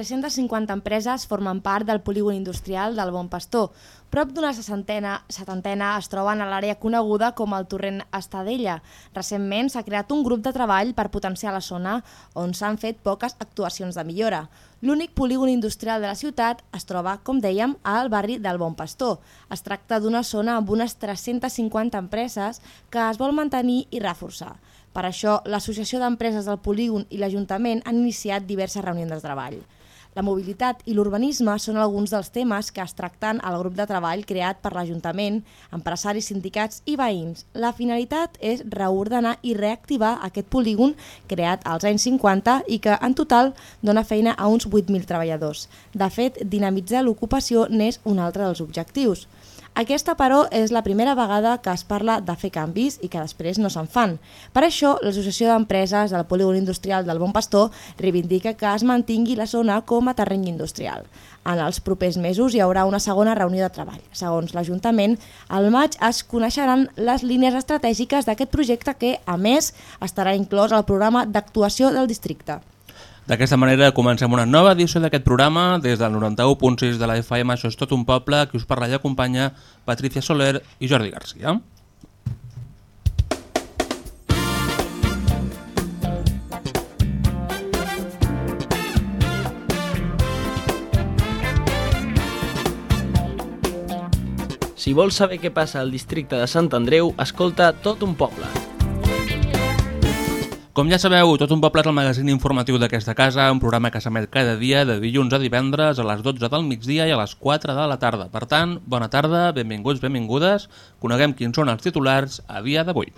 unes 350 empreses formen part del polígon industrial del Bon Pastor. Prop d'una setantena, setantena es troben a l'àrea coneguda com el Torrent Estadella. Recentment s'ha creat un grup de treball per potenciar la zona on s'han fet poques actuacions de millora. L'únic polígon industrial de la ciutat es troba, com dèiem, al barri del Bon Pastor. Es tracta d'una zona amb unes 350 empreses que es vol mantenir i reforçar. Per això, l'Associació d'Empreses del Polígon i l'Ajuntament han iniciat diverses reunions de treball. La mobilitat i l'urbanisme són alguns dels temes que es tracten al grup de treball creat per l'Ajuntament, empresaris, sindicats i veïns. La finalitat és reordenar i reactivar aquest polígon creat als anys 50 i que en total dona feina a uns 8.000 treballadors. De fet, dinamitzar l'ocupació n'és un altre dels objectius. Aquesta, però, és la primera vegada que es parla de fer canvis i que després no se'n fan. Per això, l'Associació d'Empreses del Polígon Industrial del Bon Pastor reivindica que es mantingui la zona com a terreny industrial. En els propers mesos hi haurà una segona reunió de treball. Segons l'Ajuntament, al maig es coneixeran les línies estratègiques d'aquest projecte que, a més, estarà inclòs al programa d'actuació del districte. D'aquesta manera comencem una nova edició d'aquest programa des del 91.6 de la FM, això és tot un poble, que us parla i acompanya Patricia Soler i Jordi Garcia. Si vols saber què passa al districte de Sant Andreu, escolta tot un poble. Com ja sabeu, Tot un poble és el magazín informatiu d'aquesta casa, un programa que s'emet cada dia de dilluns a divendres a les 12 del migdia i a les 4 de la tarda. Per tant, bona tarda, benvinguts, benvingudes, coneguem quins són els titulars a dia d'avui.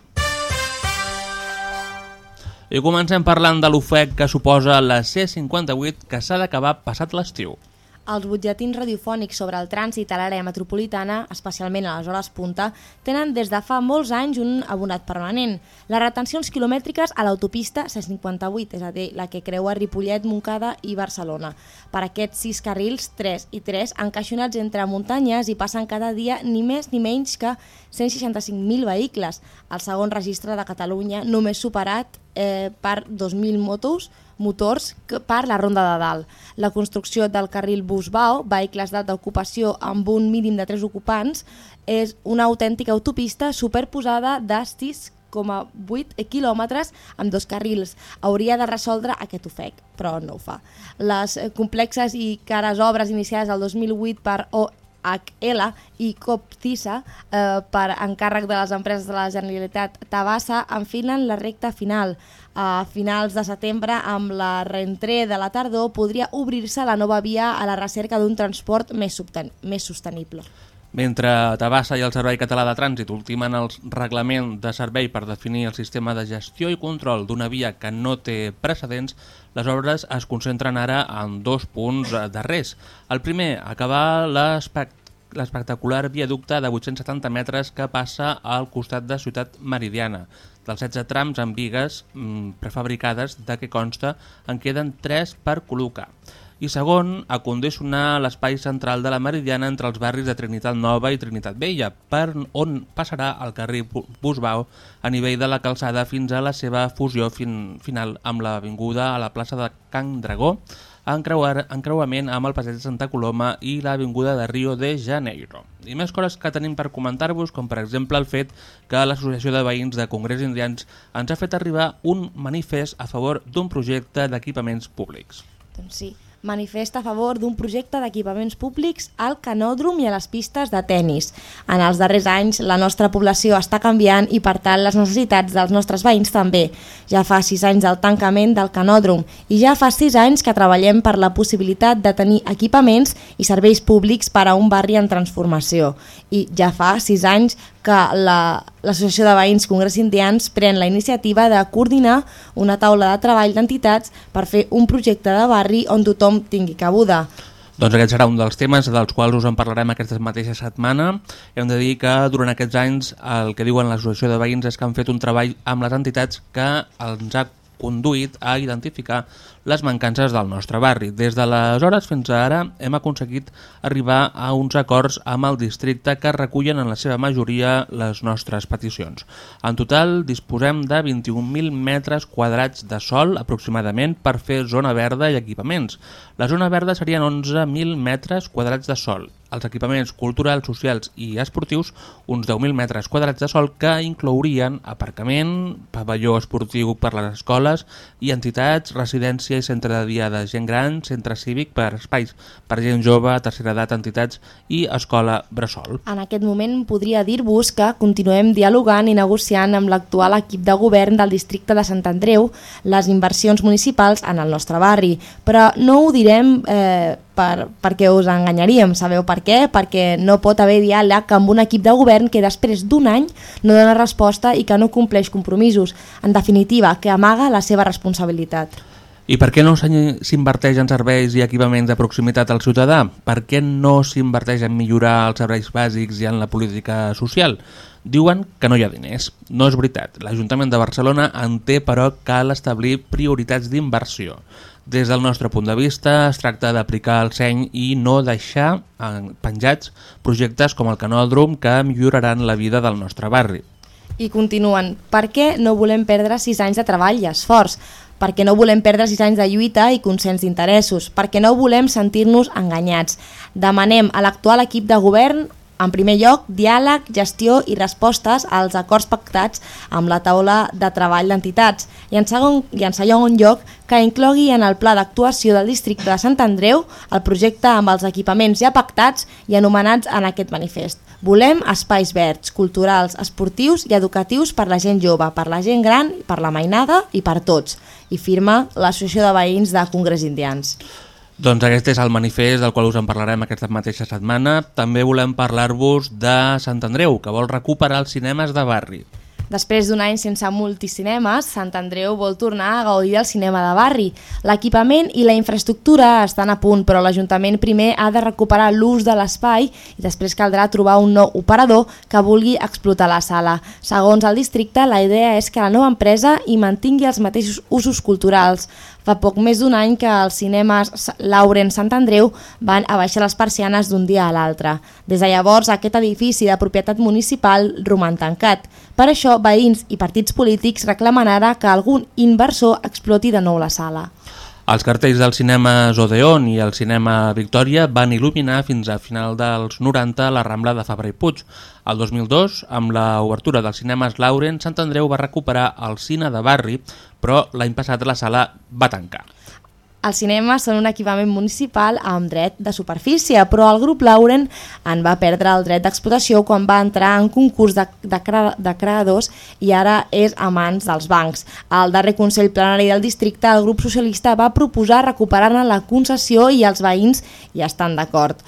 I comencem parlant de l'ofec que suposa la C58 que s'ha d'acabar passat l'estiu. Els butlletins radiofònics sobre el trànsit a l'àrea metropolitana, especialment a les hores punta, tenen des de fa molts anys un abonat permanent. Les retencions quilomètriques a l'autopista C58, és a dir, la que creua Ripollet, Montcada i Barcelona. Per aquests sis carrils, 3 i 3, encaixonats entre muntanyes i passen cada dia ni més ni menys que 165.000 vehicles. El segon registre de Catalunya, només superat eh, per 2.000 motos, motors per la Ronda de Dalt. La construcció del carril Busbao, vehicles d'alta ocupació amb un mínim de 3 ocupants, és una autèntica autopista superposada de 6,8 quilòmetres amb dos carrils. Hauria de resoldre aquest ofec, però no ho fa. Les complexes i cares obres iniciades el 2008 per OHL i Coptisa eh, per encàrrec de les empreses de la Generalitat Tabassa enfilen la recta final a finals de setembre, amb la reentré de la tardor, podria obrir-se la nova via a la recerca d'un transport més, més sostenible. Mentre Tabassa i el Servei Català de Trànsit ultimen el reglament de servei per definir el sistema de gestió i control d'una via que no té precedents, les obres es concentren ara en dos punts darrers. El primer, acabar l'espectacle l'espectacular viaducte de 870 metres que passa al costat de Ciutat Meridiana. Dels 16 trams amb vigues mm, prefabricades de què consta en queden 3 per col·locar. I segon, a condicionar l'espai central de la Meridiana entre els barris de Trinitat Nova i Trinitat Vella, per on passarà el carrer Busbau a nivell de la calçada fins a la seva fusió fin final amb l'avinguda a la plaça de Can Dragó, encreuar, encreuament amb el passeig de Santa Coloma i l'Avinguda de Rio de Janeiro. I més coses que tenim per comentar-vos, com per exemple el fet que l'Associació de Veïns de Congrés Indians ens ha fet arribar un manifest a favor d'un projecte d'equipaments públics. Doncs sí, manifesta a favor d'un projecte d'equipaments públics al canòdrom i a les pistes de tennis. En els darrers anys la nostra població està canviant i per tant les necessitats dels nostres veïns també. Ja fa sis anys del tancament del canòdrom i ja fa sis anys que treballem per la possibilitat de tenir equipaments i serveis públics per a un barri en transformació. I ja fa sis anys que l'Associació la, de Veïns Congrés Indians pren la iniciativa de coordinar una taula de treball d'entitats per fer un projecte de barri on tothom tingui cabuda. Doncs aquest serà un dels temes dels quals us en parlarem aquesta mateixa setmana. Hem de dir que durant aquests anys el que diuen l'Associació de Veïns és que han fet un treball amb les entitats que ens ha conduït a identificar les mancances del nostre barri. Des d'aleshores fins ara hem aconseguit arribar a uns acords amb el districte que recullen en la seva majoria les nostres peticions. En total disposem de 21.000 metres quadrats de sol aproximadament per fer zona verda i equipaments. La zona verda serien 11.000 metres quadrats de sol els equipaments culturals, socials i esportius uns 10.000 metres quadrats de sol que inclourien aparcament, pavelló esportiu per les escoles i entitats, residència i centre de dia de gent gran, centre cívic per espais per gent jove, tercera edat, entitats i escola bressol. En aquest moment podria dir-vos que continuem dialogant i negociant amb l'actual equip de govern del districte de Sant Andreu les inversions municipals en el nostre barri, però no ho direm eh, per, perquè us enganyaríem. Sabeu per què? Perquè no pot haver diàleg amb un equip de govern que després d'un any no dona resposta i que no compleix compromisos. En definitiva, que amaga la seva responsabilitat. I per què no s'inverteix en serveis i equipaments de proximitat al ciutadà? Per què no s'inverteix en millorar els serveis bàsics i en la política social? Diuen que no hi ha diners. No és veritat. L'Ajuntament de Barcelona en té, però cal establir prioritats d'inversió. Des del nostre punt de vista es tracta d'aplicar el seny i no deixar penjats projectes com el canòdrom que milloraran la vida del nostre barri. I continuen, per què no volem perdre sis anys de treball i esforç? perquè no volem perdre sis anys de lluita i consens d'interessos, perquè no volem sentir-nos enganyats. Demanem a l'actual equip de govern en primer lloc, diàleg, gestió i respostes als acords pactats amb la taula de treball d'entitats i, en segon, i en segon lloc que inclogui en el pla d'actuació del districte de Sant Andreu el projecte amb els equipaments ja pactats i anomenats en aquest manifest. Volem espais verds, culturals, esportius i educatius per la gent jove, per la gent gran, per la mainada i per tots, i firma l'Associació de Veïns de Congrés Indians. Doncs aquest és el manifest del qual us en parlarem aquesta mateixa setmana. També volem parlar-vos de Sant Andreu, que vol recuperar els cinemes de barri. Després d'un any sense multicinemes, Sant Andreu vol tornar a gaudir del cinema de barri. L'equipament i la infraestructura estan a punt, però l'Ajuntament primer ha de recuperar l'ús de l'espai i després caldrà trobar un nou operador que vulgui explotar la sala. Segons el districte, la idea és que la nova empresa hi mantingui els mateixos usos culturals. Fa poc més d'un any que els cinemes Lauren Sant Andreu van abaixar les persianes d'un dia a l'altre. Des de llavors, aquest edifici de propietat municipal roman tancat. Per això, veïns i partits polítics reclamen ara que algun inversor exploti de nou la sala. Els cartells del cinema Odeon i el cinema Victòria van il·luminar fins a final dels 90 la Rambla de Fabra i Puig. El 2002, amb l'obertura dels cinemes Lauren, Sant Andreu va recuperar el cine de barri, però l'any passat la sala va tancar. Els cinemes són un equipament municipal amb dret de superfície, però el grup Lauren en va perdre el dret d'explotació quan va entrar en concurs de, de, de creadors i ara és a mans dels bancs. Al darrer Consell Plenari del districte, el grup socialista va proposar recuperar-ne la concessió i els veïns hi estan d'acord.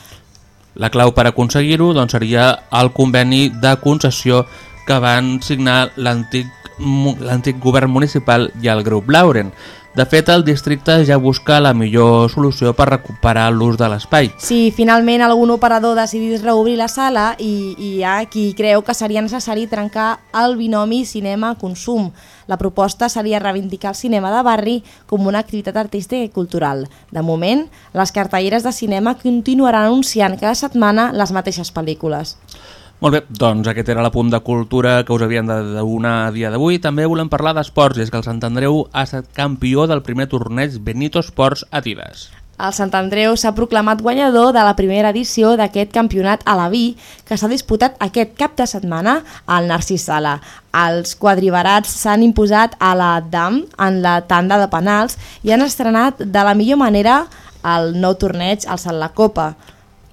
La clau per aconseguir-ho doncs, seria el conveni de concessió que van signar l'antic govern municipal i el grup Lauren. De fet, el districte ja busca la millor solució per recuperar l'ús de l'espai. Si finalment algun operador decidís reobrir la sala i, i hi ha qui creu que seria necessari trencar el binomi cinema-consum. La proposta seria reivindicar el cinema de barri com una activitat artística i cultural. De moment, les cartelleres de cinema continuaran anunciant cada setmana les mateixes pel·lícules. Molt bé, doncs aquest era l'apunt de cultura que us havien de donar a dia d'avui. També volem parlar d'esports, és que el Sant Andreu ha estat campió del primer torneig Benito Sports Adidas. El Sant Andreu s'ha proclamat guanyador de la primera edició d'aquest campionat a la Vi, que s'ha disputat aquest cap de setmana al Narcís Sala. Els quadribarats s'han imposat a la DAM en la tanda de penals i han estrenat de la millor manera el nou torneig al Sant la Copa.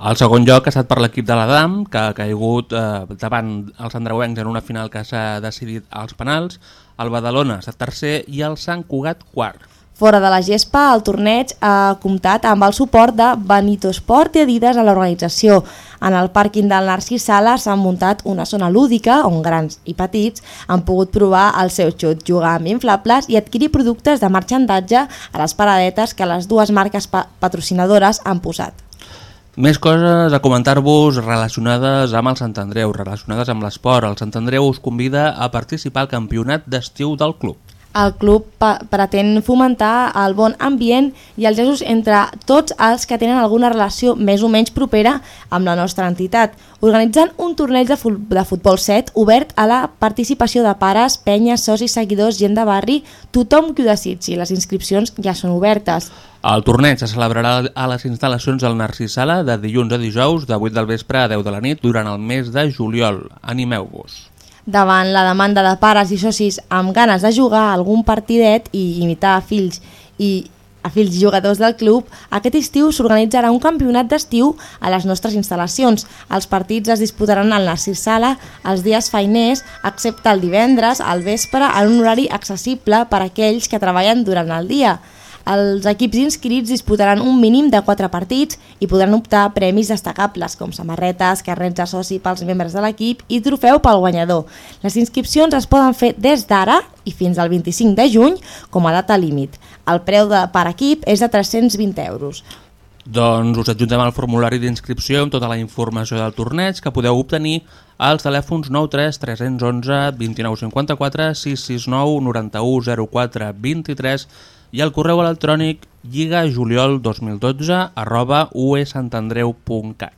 El segon lloc ha estat per l'equip de l'Adam, que ha caigut eh, davant els andreuencs en una final que s'ha decidit als penals. El Badalona ha estat tercer i el Sant Cugat quart. Fora de la gespa, el torneig ha comptat amb el suport de Benito Sport i Adidas a l'organització. En el pàrquing del Narcís Sala s'ha muntat una zona lúdica on grans i petits han pogut provar el seu xut, jugar amb inflables i adquirir productes de marxandatge a les paradetes que les dues marques patrocinadores han posat. Més coses a comentar-vos relacionades amb el Sant Andreu, relacionades amb l'esport. El Sant Andreu us convida a participar al campionat d'estiu del club. El club pretén fomentar el bon ambient i els gestos entre tots els que tenen alguna relació més o menys propera amb la nostra entitat, organitzant un torneig de, futbol set obert a la participació de pares, penyes, socis, seguidors, gent de barri, tothom que ho desitgi. Les inscripcions ja són obertes. El torneig se celebrarà a les instal·lacions del Narcís Sala de dilluns a dijous de 8 del vespre a 10 de la nit durant el mes de juliol. Animeu-vos. Davant la demanda de pares i socis amb ganes de jugar algun partidet i imitar a fills i a fills jugadors del club, aquest estiu s'organitzarà un campionat d'estiu a les nostres instal·lacions. Els partits es disputaran al Narcís Sala els dies feiners, excepte el divendres, al vespre, en un horari accessible per a aquells que treballen durant el dia. Els equips inscrits disputaran un mínim de 4 partits i podran optar a premis destacables com samarretes, carrets de soci pels membres de l'equip i trofeu pel guanyador. Les inscripcions es poden fer des d'ara i fins al 25 de juny com a data límit. El preu de, per equip és de 320 euros. Doncs us adjuntem al formulari d'inscripció amb tota la informació del torneig que podeu obtenir als telèfons 93 311 2954 669 91 04 23 i el correu electrònic lligajuliol2012 arroba uesantandreu.cat.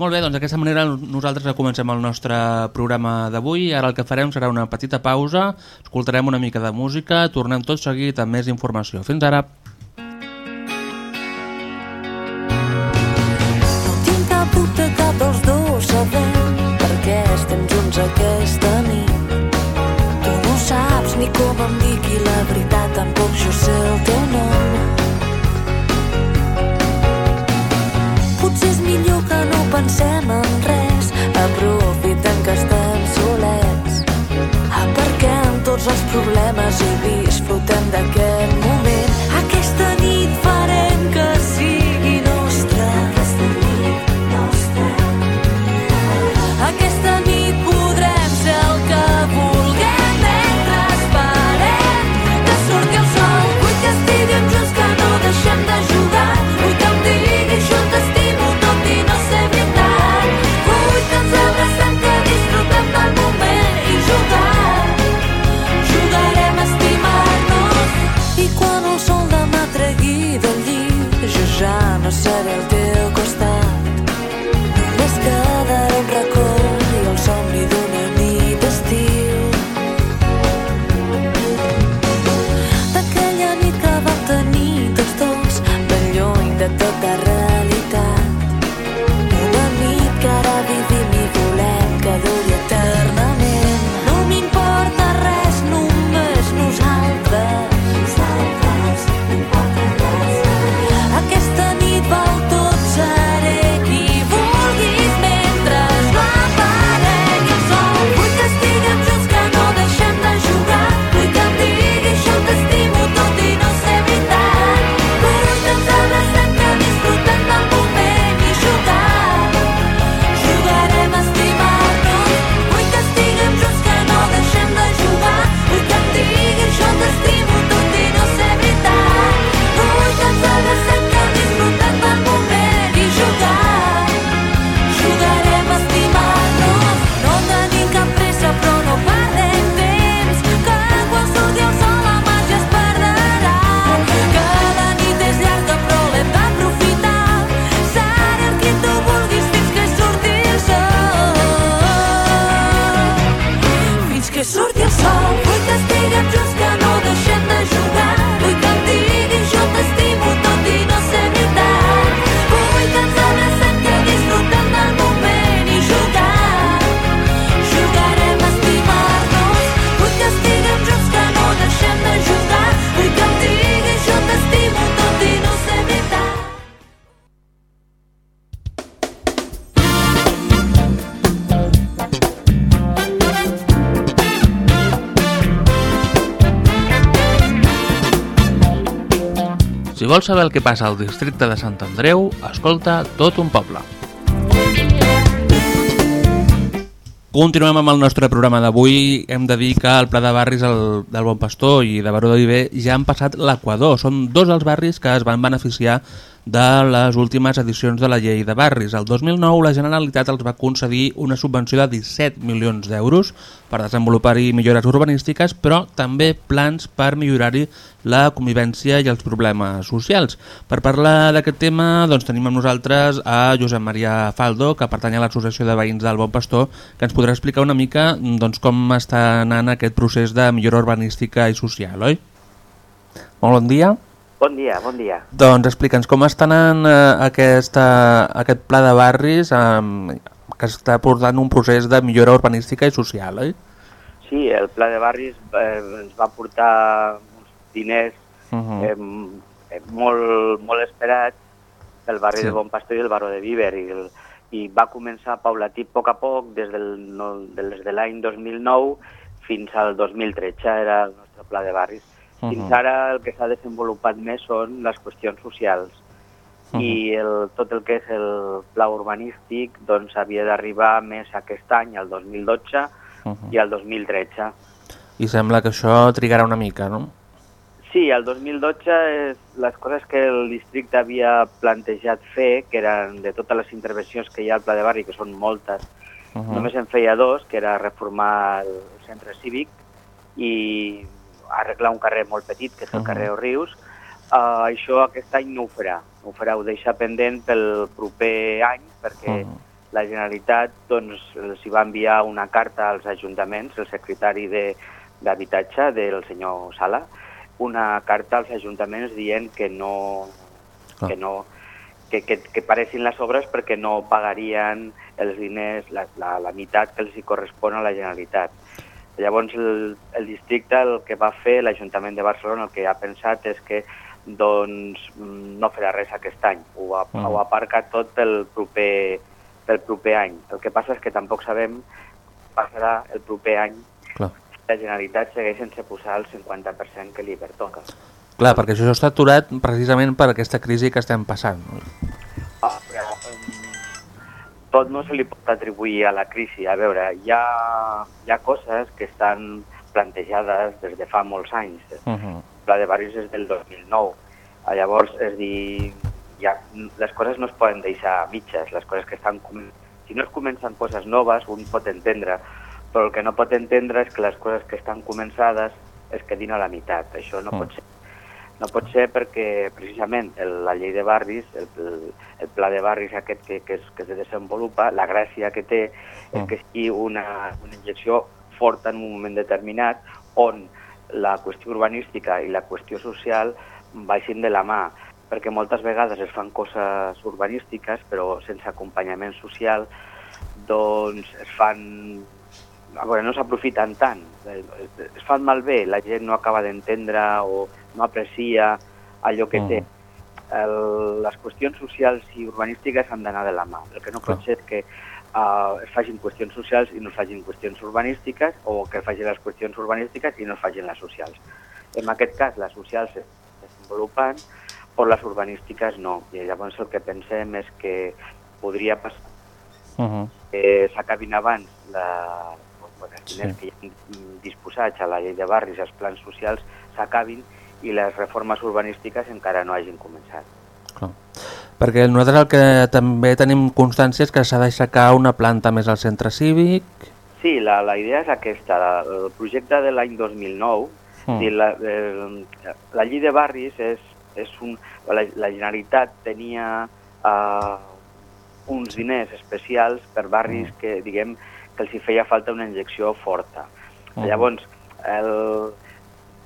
Molt bé, doncs d'aquesta manera nosaltres comencem el nostre programa d'avui. Ara el que farem serà una petita pausa, escoltarem una mica de música, tornem tot seguit amb més informació. Fins ara! Pensem en res, aprofitem que estem solets. Aparquem tots els problemes i disfrutem vols saber el que passa al districte de Sant Andreu, escolta tot un poble. Continuem amb el nostre programa d'avui. Hem de dir que al Pla de Barris el, del Bon Pastor i de Baró de Viver ja han passat l'Equador. Són dos els barris que es van beneficiar de les últimes edicions de la llei de barris. El 2009 la Generalitat els va concedir una subvenció de 17 milions d'euros per desenvolupar-hi millores urbanístiques, però també plans per millorar-hi la convivència i els problemes socials. Per parlar d'aquest tema doncs, tenim amb nosaltres a Josep Maria Faldo, que pertany a l'Associació de Veïns del Bon Pastor, que ens podrà explicar una mica doncs, com està anant aquest procés de millora urbanística i social, oi? Molt bon dia. Bon dia, bon dia. Doncs explica'ns com està anant eh, aquesta, aquest pla de barris eh, que està portant un procés de millora urbanística i social, oi? Sí, el pla de barris eh, ens va portar uns diners Uh -huh. eh, eh, molt, molt esperats del barri Sí. de Bon Pastor i el barri de Viver i, el, i va començar paulatí a poc a poc des, del, no, des de l'any 2009 fins al 2013 era el nostre pla de barris. Uh -huh. Fins ara el que s'ha desenvolupat més són les qüestions socials i el, tot el que és el pla urbanístic doncs havia d'arribar més aquest any, el 2012 Uh -huh. i el 2013. I sembla que això trigarà una mica, no? Sí, el 2012 és les coses que el districte havia plantejat fer, que eren de totes les intervencions que hi ha al Pla de Barri, que són moltes, Uh uh -huh. -huh. només en feia dos, que era reformar el centre cívic i arreglar un carrer molt petit, que és el Uh -huh. carrer Rius. Uh, això aquest any no ho farà, no ho farà, ho deixa pendent pel proper any, perquè Uh -huh. la Generalitat doncs, els va enviar una carta als ajuntaments, el secretari de- d'Habitatge del senyor Sala, una carta als ajuntaments dient que no, Clar. que no que, que, que paressin les obres perquè no pagarien els diners, la, la, la meitat que els hi correspon a la Generalitat. Llavors el, el districte el que va fer, l'Ajuntament de Barcelona, el que ha pensat és que doncs, no farà res aquest any, ho, ha, Mm. ho aparca tot pel proper, pel proper any. El que passa és que tampoc sabem què passarà el proper any Clar. la Generalitat segueix sense posar el 50% que li pertoca. Clar, perquè això està aturat precisament per aquesta crisi que estem passant. no? Tot no se li pot atribuir a la crisi. A veure, hi ha, hi ha coses que estan plantejades des de fa molts anys. Uh -huh. El pla de barris és del 2009. Ah, Llavors, és dir, ja, les coses no es poden deixar a mitges, les coses que estan... Si no es comencen coses noves, un pot entendre, però el que no pot entendre és que les coses que estan començades es quedin a la meitat. Això no Mm. pot ser. No pot ser perquè, precisament, el, la llei de barris, el, el, el pla de barris aquest que, que, es, que es desenvolupa, la gràcia que té és Mm. que sigui una, una injecció forta en un moment determinat on la qüestió urbanística i la qüestió social baixin de la mà, perquè moltes vegades es fan coses urbanístiques però sense acompanyament social, doncs es fan... A veure, no s'aprofiten tant, Eh, es fan malbé, la gent no acaba d'entendre o no aprecia allò que Mm. té. El, les qüestions socials i urbanístiques han d'anar de la mà. El que no pot Clar. ser és que uh, es facin qüestions socials i no es facin qüestions urbanístiques o que es facin les qüestions urbanístiques i no es facin les socials. En aquest cas, les socials es desenvolupen, però les urbanístiques no. I llavors el que pensem és que podria passar Uh -huh. que s'acabin abans la, bueno, els diners Sí. que hi ha disposats a la llei de barris, els plans socials, s'acabin i les reformes urbanístiques encara no hagin començat. Clar. Perquè nosaltres el que també tenim constància és que s'ha d'aixecar una planta més al centre cívic. Sí, la, la idea és aquesta. El projecte de l'any 2009, Mm. la, el, la llei de barris és, és un... La, la Generalitat tenia uh, uns diners especials per barris Mm. que, diguem, que els hi feia falta una injecció forta. Mm. Llavors, el,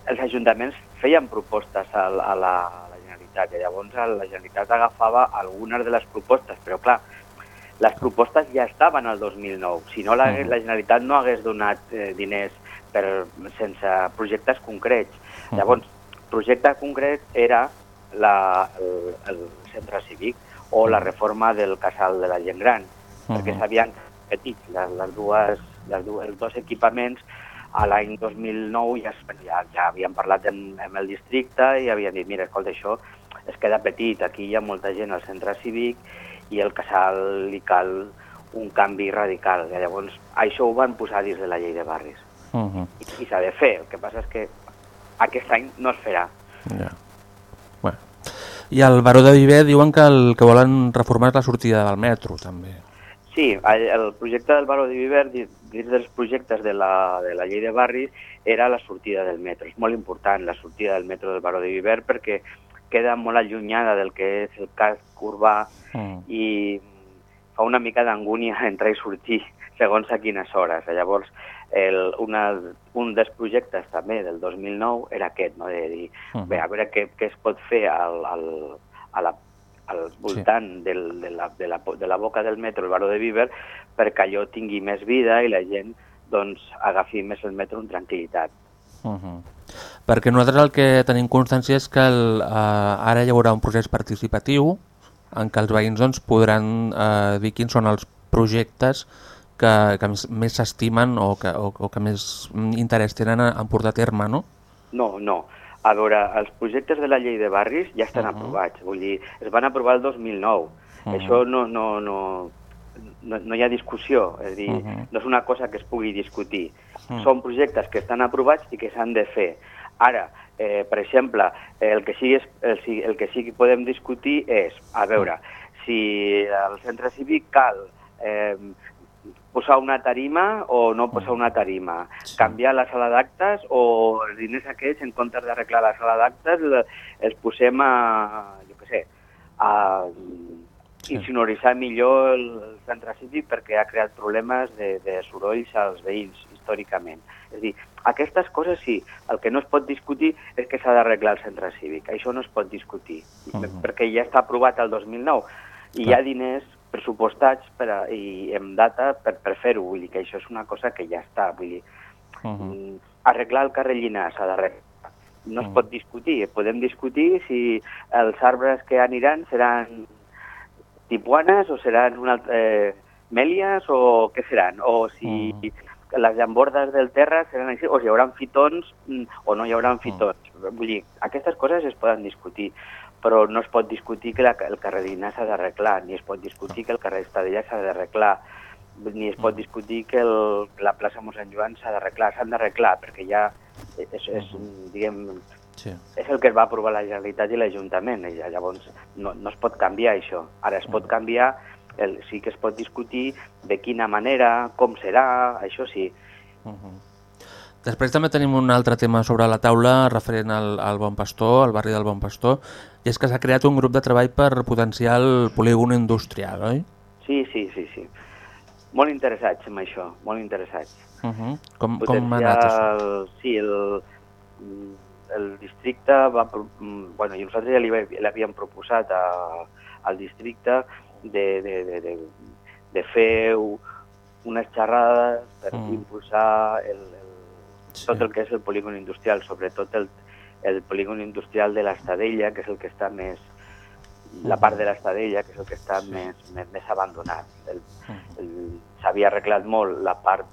els ajuntaments feien propostes a, la- a, la, a la Generalitat i llavors la Generalitat agafava algunes de les propostes, però clar, les propostes ja estaven al 2009. Si no, la, la Generalitat no hagués donat eh, diners per, sense projectes concrets. Llavors, projecte concret era la, el, el centre cívic o la reforma del casal de la gent gran, perquè Mhm. s'havien petit les, les dues, les dues, els dos equipaments a l'any 2009 ja, ja, ja havien parlat amb, amb el districte i havien dit, mira, escolta, això es queda petit, aquí hi ha molta gent al centre cívic i el casal li cal un canvi radical. I llavors, això ho van posar dins de la llei de barris. Uh -huh. I, i s'ha de fer, el que passa és que aquest any no es farà. Ja. Bueno. I al Baró de Viver diuen que el que volen reformar és la sortida del metro, també. Sí, el, projecte del Baró de Viver, dins dels projectes de la, de la llei de barris, era la sortida del metro. És molt important la sortida del metro del Baró de Viver perquè queda molt allunyada del que és el casc urbà Mm. i fa una mica d'angúnia entrar i sortir segons a quines hores. Llavors, el, una, un dels projectes també del 2009 era aquest, no? de dir, Mhm. bé, a veure què, què es pot fer al, al, a la, al voltant del, de, la, de, la, de la boca del metro, el Baró de Viver, perquè allò tingui més vida i la gent doncs, agafi més el metro amb tranquil·litat. Uh -huh. Perquè nosaltres el que tenim constància és que el, uh, ara hi haurà un procés participatiu en què els veïns doncs, podran uh, dir quins són els projectes que, que més- s'estimen o, que, o, o que més interès tenen en, en portar a terme, no? No, no. A veure, els projectes de la llei de barris ja estan Mhm. aprovats. Vull dir, es van aprovar el 2009. Mhm. Això no, no, no, no, no hi ha discussió. És a dir, Mhm. no és una cosa que es pugui discutir. Mhm. Són projectes que estan aprovats i que s'han de fer. Ara, eh, per exemple, el que, sí és, el, el que sí que podem discutir és, a veure, si al centre cívic cal eh, posar una tarima o no posar una tarima, Sí. canviar la sala d'actes o els diners aquests, en comptes d'arreglar la sala d'actes, le- els posem a, jo què sé, a Sí. insonoritzar millor el centre cívic perquè ha creat problemes de, de sorolls als veïns històricament. És a dir, aquestes coses sí, el que no es pot discutir és que s'ha d'arreglar el centre cívic. Això no es pot discutir, Mhm. perquè ja està aprovat el 2009 i hi Clar. ha diners pressupostats per a, i en data per, per fer-ho. Vull dir que això és una cosa que ja està. Vull dir, Uh -huh. mm, arreglar el carrer Llinars s'ha d'arreglar. No es Mm. pot discutir. Podem discutir si els arbres que aniran seran tipuanes o seran una, eh, mèlies o què seran, o si Mm. les llambordes del terra seran així, o si hi haurà fitons mm, o no hi haurà fitons. Vull dir, aquestes coses es poden discutir, però no es pot discutir que la, el carrer Llinars s'ha d'arreglar, ni es pot discutir que el carrer Estadella s'ha d'arreglar, ni es Mm. pot discutir que el, la plaça Mossèn Joan s'ha d'arreglar, s'han d'arreglar, perquè ja és, és, diguem, Sí. és el que es va aprovar la Generalitat i l'Ajuntament, llavors no, no es pot canviar això. Ara es pot canviar, el, sí que es pot discutir de quina manera, com serà, això sí. Uh -huh. Després també tenim un altre tema sobre la taula referent al, al Bon Pastor, al barri del Bon Pastor, i és que s'ha creat un grup de treball per potenciar el polígon industrial, oi? Sí, sí, sí, sí. Molt interessats en això, molt interessats. Uh -huh. com, com ha anat això? el- Sí, el, el districte va... mm, Bueno, i nosaltres ja l'havíem proposat a, al districte de, de, de, de, de fer unes xerrades per Mm. impulsar el, el, Sí. tot el que és el polígon industrial, sobretot el, el polígon industrial de l'Estadella, que és el que està més... La part de l'Estadella, que és el que està Sí. més, més, més abandonat. S'havia arreglat molt la part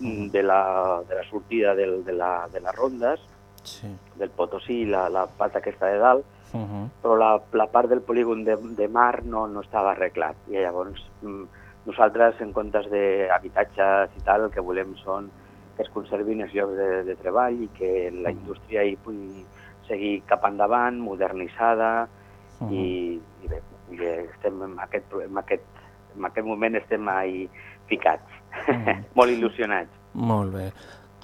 de la, de la sortida del, de, la, de les rondes, Sí. del Potosí, la, la part aquesta de dalt, Uh -huh. però la, la part del polígon de, de mar no, no estava arreglat. I llavors mm, nosaltres, en comptes d'habitatges i tal, el que volem són que es conservin els llocs de, de treball i que la indústria hi pugui seguir cap endavant, modernitzada, Uh -huh. i, i bé, i estem en aquest, en aquest, en aquest moment estem ahí ficats, Mhm. molt il·lusionats. Molt bé.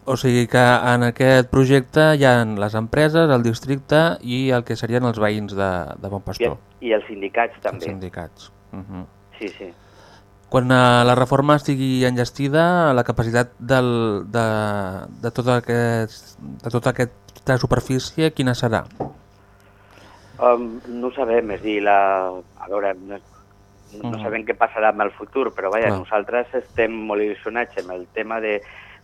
O sigui que en aquest projecte hi ha les empreses, el districte i el que serien els veïns de, de Bon I, Pastor, I els sindicats els també. sindicats. Uh -huh. Sí, sí. Quan eh, la reforma estigui enllestida, la capacitat del, de, de, tot aquest, de tota aquesta superfície, quina serà? Um, no ho sabem, és a dir, la... a veure, no, no Mhm. sabem què passarà amb el futur, però vaja, Clar. nosaltres estem molt il·lusionats amb el tema de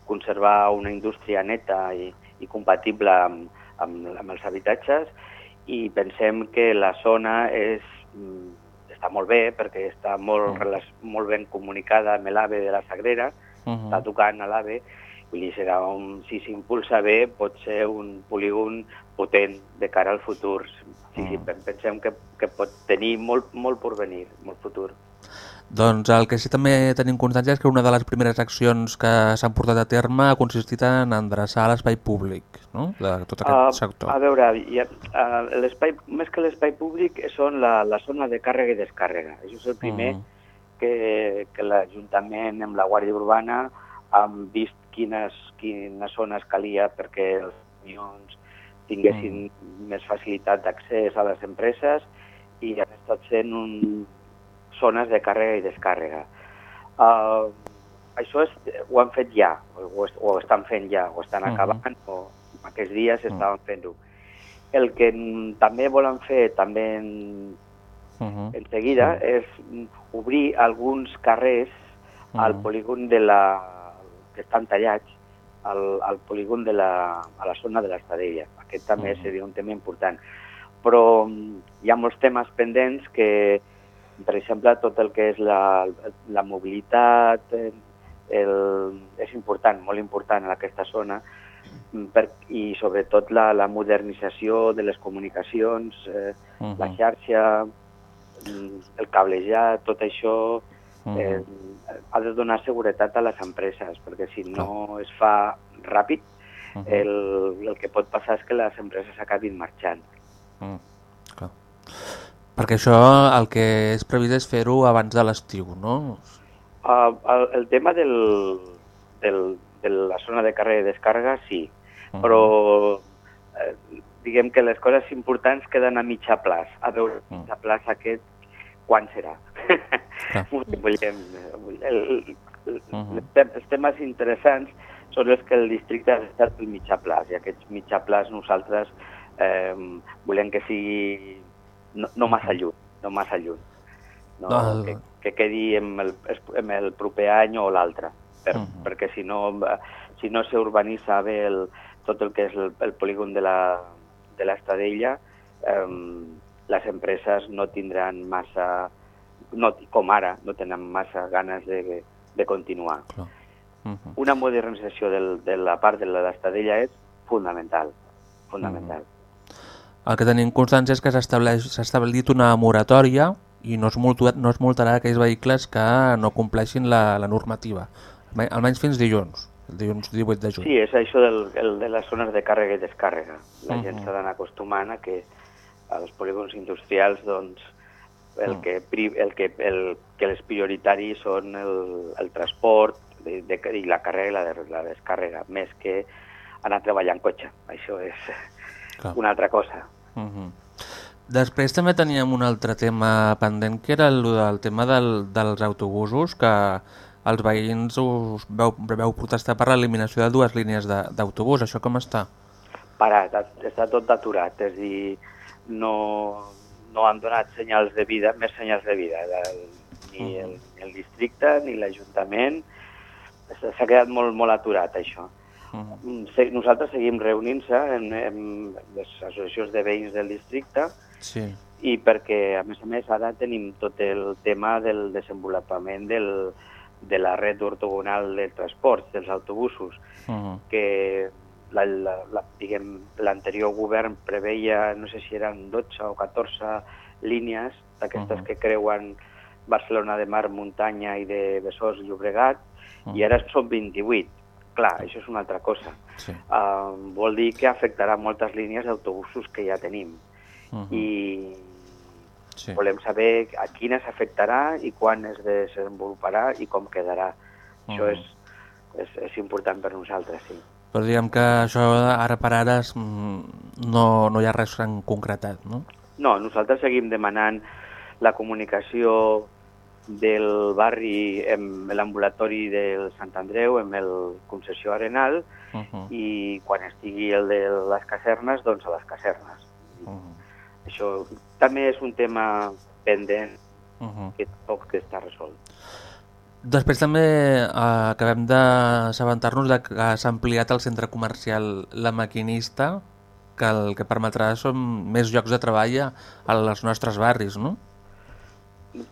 conservar una indústria neta i, i compatible amb, amb, amb els habitatges i pensem que la zona és, mm, està molt bé perquè està molt, Mhm. rela- molt ben comunicada amb l'AVE de la Sagrera, Uh -huh. està tocant a l'AVE, vull dir, serà un, si s'impulsa bé pot ser un polígon potent de cara al futur. Sí, sí, Mm. pen- pensem que, que pot tenir molt, molt por venir, molt futur. Doncs el que sí també tenim constància és que una de les primeres accions que s'han portat a terme ha consistit en endreçar l'espai públic no? de tot aquest Ah, sector. A veure, hi ha, ah, l'espai, més que l'espai públic són la, la zona de càrrega i descàrrega. Això és el primer Mhm. que, que l'Ajuntament amb la Guàrdia Urbana han vist quines, quines zones calia perquè els camions tinguessin més facilitat d'accés a les empreses i han estat sent un, zones de càrrega i descàrrega. Uh, això és, ho han fet ja, o, o ho estan fent ja, o estan Mhm. acabant, o aquests dies estaven fent-ho. El que també volen fer també en, Uh -huh. en seguida Mm. és mm, obrir alguns carrers al Mhm. polígon de la... que estan tallats al, al polígon de la, a la zona de l'Estadella. Aquest també Mhm. seria un tema important. Però mm, hi ha molts temes pendents que, per exemple, tot el que és la, la mobilitat eh, el, és important, molt important en aquesta zona, per, i sobretot la, la modernització de les comunicacions, eh, Uh la xarxa, el cablejat, tot això eh, ha de donar seguretat a les empreses, perquè si no es fa ràpid, el, el que pot passar és que les empreses acabin marxant. Mm, clar. Perquè això el que és previst és fer-ho abans de l'estiu, no? Uh, el, el tema del, del, de la zona de càrrega i descàrrega, sí, Mhm. però eh, diguem que les coses importants queden a mitjà plaç. A veure, a Mm. mitjà plaç aquest, quan serà? Clar. Volem, el, el, el, els tem- els temes interessants són els que el districte ha estat el mitjà plaç, i aquests mitjà plaç nosaltres eh, volem que sigui no, no massa lluny, no massa lluny. No, El- que, que quedi en el, en el proper any o l'altre, per, Mhm. perquè si no, si no s'urbanitza bé el, tot el que és el, el polígon de la de l'Estadella, eh, les empreses no tindran massa, no, com ara, no tenen massa ganes de, de continuar. Clar. Uh -huh. Una modernització del, de la part de l'Estadella és fundamental, fundamental. El que tenim constància és que s'ha establit una moratòria i no es, multu, no es multarà aquells vehicles que no compleixin la, la normativa, Alme- almenys fins dilluns, el dilluns 18 de juny. Sí, és això del, el de les zones de càrrega i descàrrega. La gent Mhm. s'ha d'anar acostumant a que als polígons industrials doncs, el, Mm. que, pri- el, que, el que els prioritaris són el, el transport de, de, i la càrrega i la, de, la descàrrega, més que anar a treballar en cotxe. Això és Clar. una altra cosa. Uh -huh. Després també teníem un altre tema pendent, que era el del tema del, dels autobusos, que els veïns us veu, veu protestar per l'eliminació de dues línies d'autobús. Això com està? parat, està tot aturat, és a dir, no, no han donat senyals de vida, més senyals de vida, del, ni, el, ni el districte ni l'Ajuntament, s'ha quedat molt, molt aturat això. Uh -huh. Mm, se- Nosaltres seguim reunint-se en, en les associacions de veïns del districte Sí. i perquè, a més a més, ara tenim tot el tema del desenvolupament del, de la red ortogonal de transports, dels autobusos, Uh -huh. que la- la- la- diguem, l'anterior govern preveia, no sé si eren 12 o 14 línies d'aquestes Mhm. que creuen Barcelona de Mar, Muntanya i de Besòs i Llobregat, Mhm. i ara són 28. Clar, això és una altra cosa. Sí. Uh, vol dir que afectarà moltes línies d'autobusos que ja tenim. Uh -huh. I sí. volem saber a quines afectarà i quan es desenvoluparà i com quedarà. Això Mhm. és, és, és important per nosaltres, sí. Però diguem que això ara per ara mm, no, no hi ha res en concretat, no? No, nosaltres seguim demanant la comunicació del barri amb l'ambulatori del Sant Andreu, amb el concessió Arenal, Uh -huh. i quan estigui el de les casernes, doncs a les casernes. Uh -huh. Això també és un tema pendent Uh -huh. que tampoc està resolt. Després també eh, acabem d'assabentar-nos de que s'ha ampliat el centre comercial La Maquinista, que el que permetrà són més llocs de treball a- als nostres barris, no?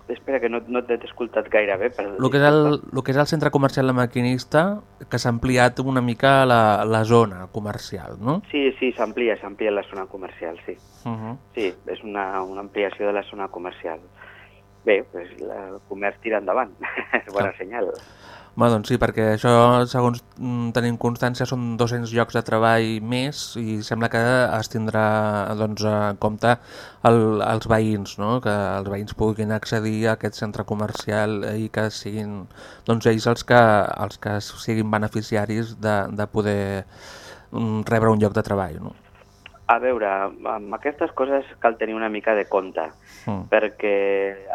Espera, que no, no t'he escoltat gaire bé. Per... El que és el, el, que és el centre comercial La Maquinista, que s'ha ampliat una mica la, la zona comercial, no? Sí, sí, s'amplia, s'amplia la zona comercial, sí. Uh -huh. Sí, és una, una ampliació de la zona comercial. bé, pues, la, el comerç tira endavant. és bona Clar. senyal. Home, doncs sí, perquè això, segons mm, tenim constància, són 200 llocs de treball més i sembla que es tindrà doncs, en compte el, els veïns, no? que els veïns puguin accedir a aquest centre comercial i que siguin doncs, ells els que, els que siguin beneficiaris de, de poder mm, rebre un lloc de treball. No? A veure, amb aquestes coses cal tenir una mica de compte, Mm. perquè,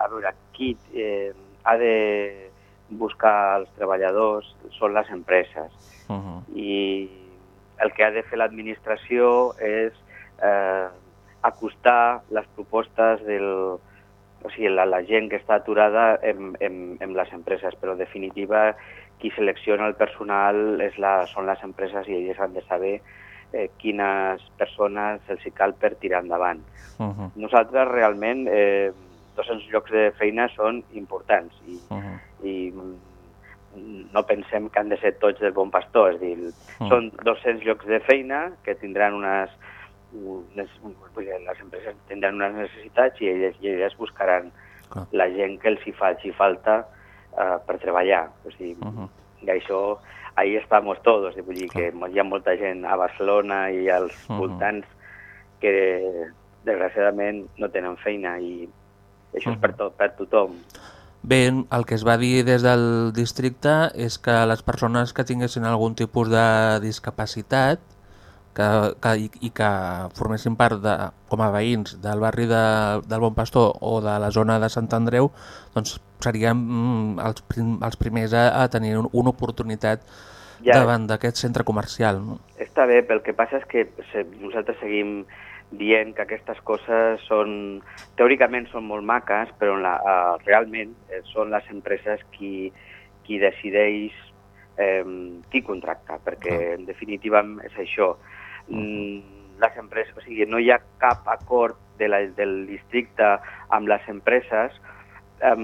a veure, qui eh, ha de buscar els treballadors són les empreses. Uh -huh. i el que ha de fer l'administració és eh, acostar les propostes del, o sigui, la, la gent que està aturada en, en, en les empreses, però en definitiva qui selecciona el personal és la, són les empreses i elles han de saber eh, quines persones els hi cal per tirar endavant. Uh -huh. Nosaltres realment eh, 200 llocs de feina són importants i, Uh -huh. i no pensem que han de ser tots del bon pastor, és dir, Mm. són 200 llocs de feina que tindran unes, unes vull dir, les empreses tindran unes necessitats i elles, i elles buscaran Clar. la gent que els hi faci falta eh, per treballar. O sigui, Uh -huh. I això, ahí estamos todos, vull dir que hi ha molta gent a Barcelona i als Mhm. voltants que desgraciadament no tenen feina i això és per, Mhm. to, per tothom. Bé, el que es va dir des del districte és que les persones que tinguessin algun tipus de discapacitat que, que, i, i que formessin part de, com a veïns del barri de, del Bon Pastor o de la zona de Sant Andreu doncs serien mm, els, prim, els primers a, a tenir un, una oportunitat Ja. davant d'aquest centre comercial. No? Està bé, però el que passa és que se, nosaltres seguim dient que aquestes coses són, teòricament són molt maques, però la, uh, realment eh, són les empreses qui, qui decideix eh, qui contracta, perquè Clar. en definitiva és això. Mm, les empreses, o sigui, no hi ha cap acord de la, del districte amb les empreses eh,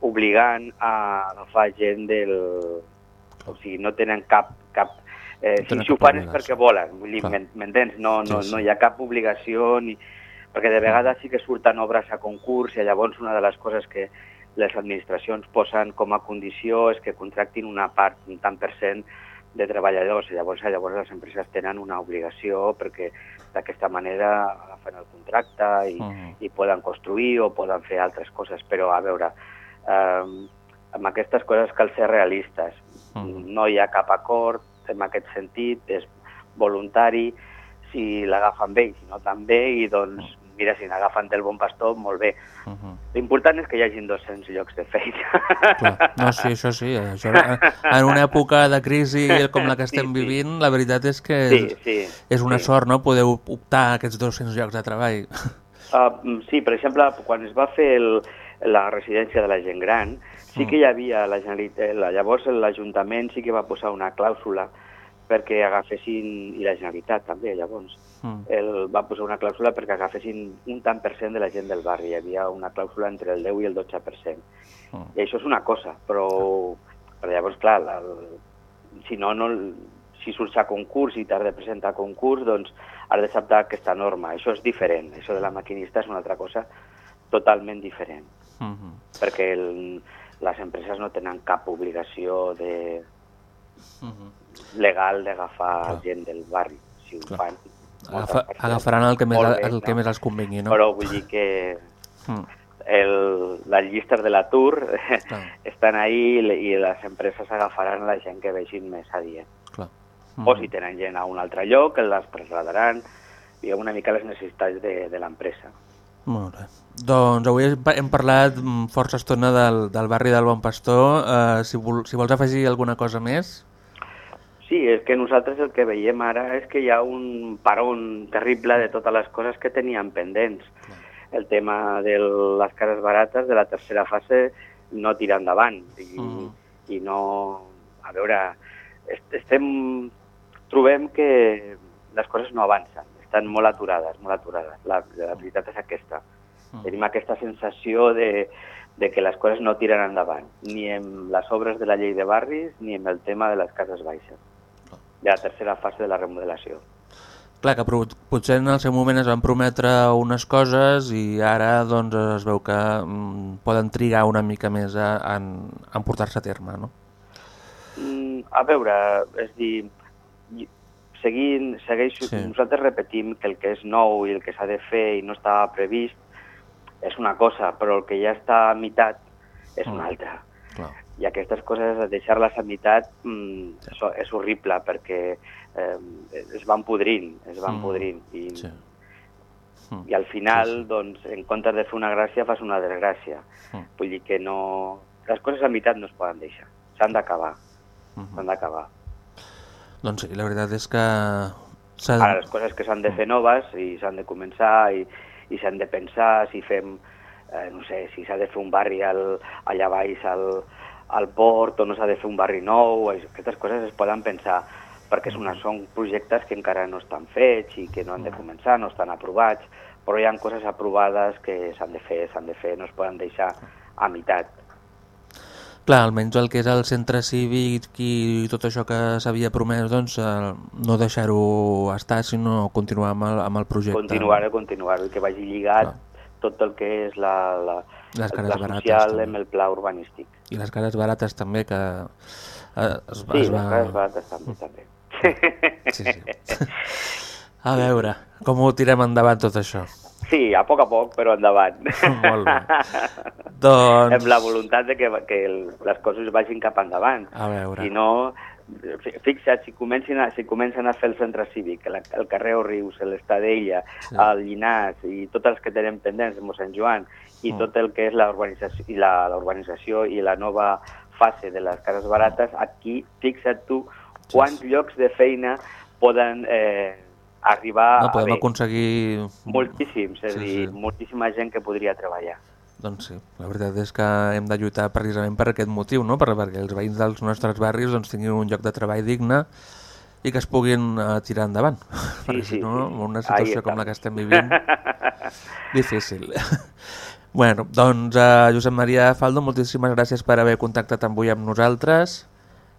obligant a agafar gent del... O sigui, no tenen cap... cap eh, si, si ho fan és perquè volen, vull dir, m'entens? No, no, no hi ha cap obligació, ni... perquè de vegades sí que surten obres a concurs i llavors una de les coses que les administracions posen com a condició és que contractin una part, un tant per cent de treballadors, i llavors, llavors les empreses tenen una obligació perquè d'aquesta manera agafen el contracte i, Mhm. i poden construir o poden fer altres coses, però a veure, eh, amb aquestes coses cal ser realistes. Mhm. No hi ha cap acord en aquest sentit, és voluntari, si l'agafen bé i si no tan bé, i doncs, mira, si n'agafen del bon pastor, molt bé. Mhm. L'important és que hi hagin 200 llocs de feina. Clar. No, sí, això sí. Això, en una època de crisi com la que estem Sí, sí. vivint, la veritat és que Sí, és, sí. és una sí. sort, no?, poder optar a aquests 200 llocs de treball. Uh, sí, per exemple, quan es va fer el, la residència de la gent gran, sí Mm. que hi havia, la Generalitat, la, llavors l'Ajuntament sí que va posar una clàusula perquè agafessin, i la Generalitat també, llavors, Mm. el, va posar una clàusula perquè agafessin un tant per cent de la gent del barri. Hi havia una clàusula entre el 10 i el 12%. Mm. I això és una cosa, però, però llavors, clar, la, el, si no, no, si surts a concurs i t'has de presentar a concurs, doncs has d'acceptar aquesta norma. Això és diferent. Això de la maquinista és una altra cosa totalment diferent, Mhm. perquè el, les empreses no tenen cap obligació de, Mhm. legal d'agafar gent del barri. Si ho Clar. fan, Agafa, agafaran el que més, bé, el que no? més els convingui, no? Però vull dir que Mm. el, les llistes de l'atur estan ahí i, les empreses agafaran la gent que vegin més adient. Clar. O si tenen gent a un altre lloc, les trasladaran, diguem una mica les necessitats de, de l'empresa. Molt bé. Doncs avui hem parlat mm, força estona del, del barri del Bon Pastor. Uh, si, vol, si vols afegir alguna cosa més... Sí, és que nosaltres el que veiem ara és que hi ha un paron terrible de totes les coses que teníem pendents. El tema de les cares barates de la tercera fase no tira endavant i, Mhm. i no... A veure, est- estem... Trobem que les coses no avancen, estan molt aturades, molt aturades. La, la veritat és aquesta. Mm. Tenim aquesta sensació de, de que les coses no tiren endavant, ni amb les obres de la llei de barris ni amb el tema de les cases baixes, de la tercera fase de la remodelació. Clar, que potser en el seu moment es van prometre unes coses i ara doncs, es veu que mm, poden trigar una mica més a, en, en portar-se a terme, no? Mm, a veure, és dir, seguint, segueix, Sí. sí. nosaltres repetim que el que és nou i el que s'ha de fer i no estava previst és una cosa, però el que ja està a meitat és una Mm. altra. Clar. I aquestes coses, deixar-les a meitat, mm, això és horrible perquè eh, es van podrint, es van Mm. podrint. I, Sí. Mm. I al final, Sí, sí. doncs, en comptes de fer una gràcia, fas una desgràcia. Mm. Vull dir que no... Les coses a meitat no es poden deixar. S'han d'acabar, Mhm. s'han d'acabar. Doncs sí, la veritat és que... Ara, les coses que s'han de fer noves i s'han de començar i, i s'han de pensar si fem, eh, no sé, si s'ha de fer un barri al, allà baix al, al port o no s'ha de fer un barri nou, aquestes coses es poden pensar perquè és una, són projectes que encara no estan fets i que no han de començar, no estan aprovats, però hi ha coses aprovades que s'han de fer, s'han de fer, no es poden deixar a meitat. Clar, almenys el que és el centre cívic i tot això que s'havia promès, doncs, eh, no deixar-ho estar, sinó continuar amb el, amb el projecte. Continuar-ho, continuar-ho, i que vagi lligat Clar. tot el que és la, la, Les el pla barates, social també. amb el pla urbanístic. I les cares barates també, que eh, es, Sí, es les va... cares barates també, també. Sí, sí. A veure, com ho tirem endavant tot això? Sí, a poc a poc, però endavant. Molt bé. Doncs... Amb la voluntat de que, que les coses vagin cap endavant. A veure. Si no, fi- fixa't, si comencen a, si comencen a fer el centre cívic, el, el carrer Rius, l'Estadella, Sí. el Llinàs i tots els que tenen pendents, Sant Joan, i Mm. tot el que és la urbanització, i la, la urbanització i la nova fase de les cases barates, aquí, fixa't tu, quants sí. llocs de feina poden eh, arribar No, a podem haver. aconseguir... Moltíssims, és Sí, sí, dir, sí. moltíssima gent que podria treballar. Doncs sí, la veritat és que hem de lluitar precisament per aquest motiu, no? per, perquè els veïns dels nostres barris doncs, tinguin un lloc de treball digne i que es puguin uh, tirar endavant. perquè sí, si no, sí. una situació com la que estem vivint, difícil. bueno, doncs uh, Josep Maria Faldo, moltíssimes gràcies per haver contactat avui amb nosaltres